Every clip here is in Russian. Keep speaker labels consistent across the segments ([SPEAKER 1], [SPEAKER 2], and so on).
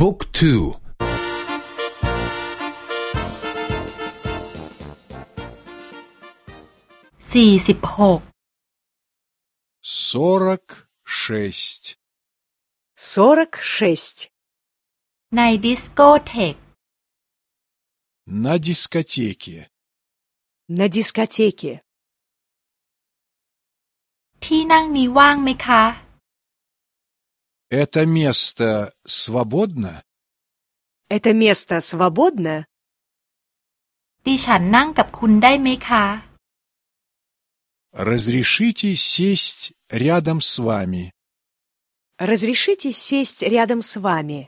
[SPEAKER 1] บุ๊กทู
[SPEAKER 2] สี่สิบหก
[SPEAKER 3] сорок шесть
[SPEAKER 4] 46.
[SPEAKER 2] ในดิสโกเทก
[SPEAKER 3] на дискотеке.
[SPEAKER 4] На дискотеке.
[SPEAKER 2] ที่นั่งนี้ว่างไหมคะ
[SPEAKER 3] Это место свободно?
[SPEAKER 4] Это место свободно?
[SPEAKER 2] ดิฉันนั่งกับคุณได้ไหมคะ
[SPEAKER 3] Разрешите сесть рядом с вами.
[SPEAKER 4] Разрешите сесть рядом с вами?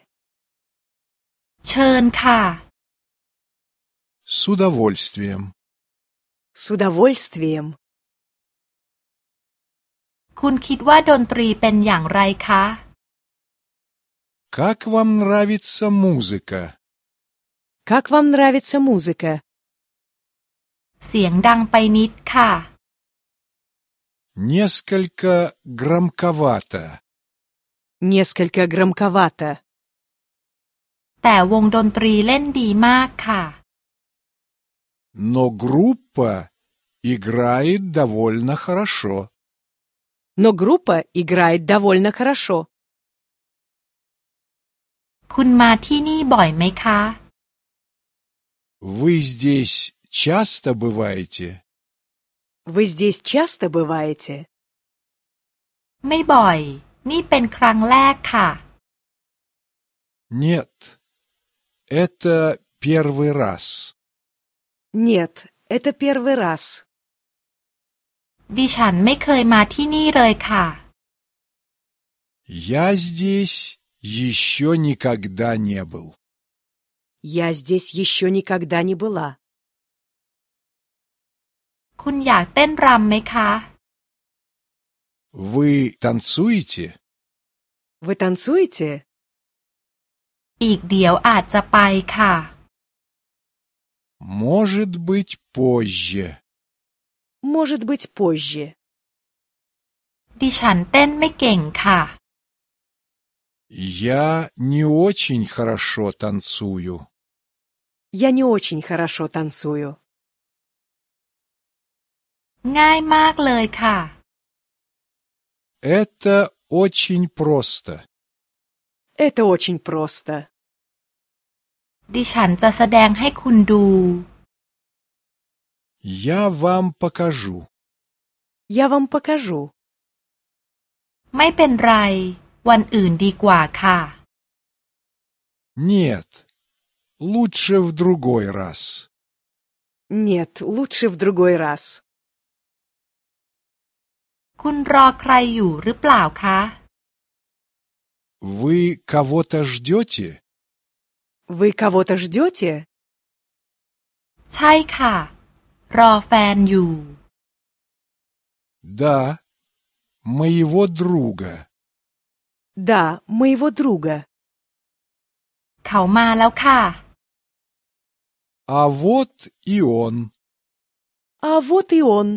[SPEAKER 2] เชิญค่ะ
[SPEAKER 3] С удовольствием.
[SPEAKER 4] С удовольствием.
[SPEAKER 2] คุณคิดว่าดนตรีเป็นอย่างไรคะ
[SPEAKER 3] Как вам нравится музыка?
[SPEAKER 4] Как вам нравится музыка?
[SPEAKER 2] เสียงดังไปนิดค่ะ
[SPEAKER 3] Несколько громковато.
[SPEAKER 4] Несколько громковато.
[SPEAKER 2] แต่วงดนตรีเล่นดีมากค่ะ
[SPEAKER 3] Но группа играет довольно хорошо.
[SPEAKER 4] Но группа играет довольно хорошо.
[SPEAKER 2] คุณมาที่นี่บ่อยไหมคะ
[SPEAKER 3] Вы здесь часто бываете?
[SPEAKER 4] Вы здесь часто бываете?
[SPEAKER 2] ไม่บ่อย นี่เป็นครั้งแรกค่ะ
[SPEAKER 3] Нет. Это первый раз.
[SPEAKER 4] Нет, это первый раз.
[SPEAKER 2] ดิฉันไม่เคยมาที่นี่เลยค่ะ
[SPEAKER 3] Я здесь еще никогда не был.
[SPEAKER 4] Я здесь еще никогда не была.
[SPEAKER 2] คุณอยากเต้นรำไหมคะ
[SPEAKER 3] Вы танцуете?
[SPEAKER 4] Вы танцуете?
[SPEAKER 2] อีกเดี๋ยวอาจจะไปค่ะ
[SPEAKER 3] Может быть, позже.
[SPEAKER 4] Может быть, позже.
[SPEAKER 2] ดิฉันเต้นไม่เก่งค่ะ
[SPEAKER 3] Я не очень хорошо танцую.
[SPEAKER 4] Я не очень хорошо танцую.
[SPEAKER 2] ง่ายมากเลยค่ะ
[SPEAKER 3] Это очень просто.
[SPEAKER 4] Это очень просто.
[SPEAKER 2] ดิฉันจะแสดงให้คุณดู
[SPEAKER 3] Я вам покажу.
[SPEAKER 4] Я вам покажу.
[SPEAKER 2] ไม่เป็นไร วันอื่นดีกว่าค่ะ
[SPEAKER 3] Нет. Лучше в другой раз.
[SPEAKER 4] Нет, лучше в другой раз.
[SPEAKER 2] คุณรอใครอยู่หรือเปล่าคะ
[SPEAKER 3] Вы кого-то ждете?
[SPEAKER 4] Вы кого-то ждете?
[SPEAKER 2] ใช่ค่ะ รอแฟนอยู่
[SPEAKER 3] Да. Моего друга.
[SPEAKER 4] Да, моего друга.
[SPEAKER 2] เขามาแล้วค่ะ
[SPEAKER 3] А вот и он.
[SPEAKER 4] А вот и он.